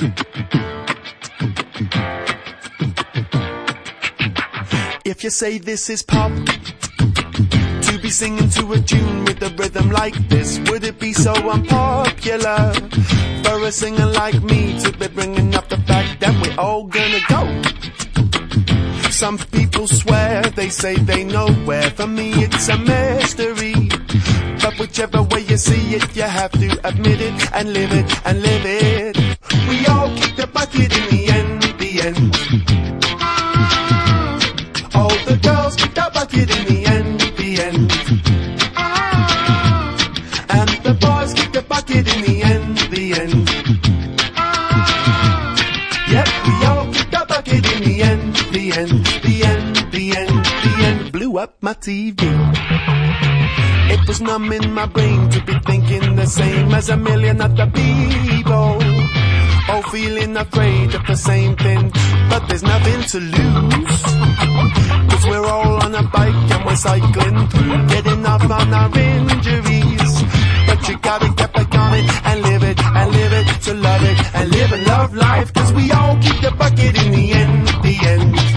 If you say this is pop, to be singing to a tune with a rhythm like this, would it be so unpopular for a singer like me to be bringing up the fact that we're all gonna go? Some people swear, they say they know where. For me, it's a mystery. But whichever way you see it, you have to admit it and live it and live it. We all kick the bucket in the end, the end. All the girls kick the bucket in the end, the end. And the boys kick the bucket in the end, the end. Yep, we all kick the bucket in the end, the end, the end, the end, the end. Blew up my TV. It was numb in my brain to be thinking the same as a million other people. All feeling afraid of the same thing, but there's nothing to lose. Cause we're all on a bike and we're cycling through, getting off on our injuries. But you gotta get back on it and live it and live it to love it and live and love life. Cause we all keep the bucket in the end.